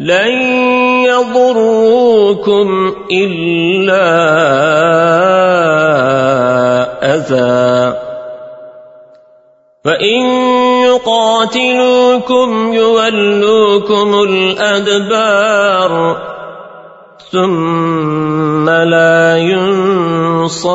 لن يضروكم إلا أذى. فإن يقاتلوكم يولوكم الأدبار ثم لا ينصرون.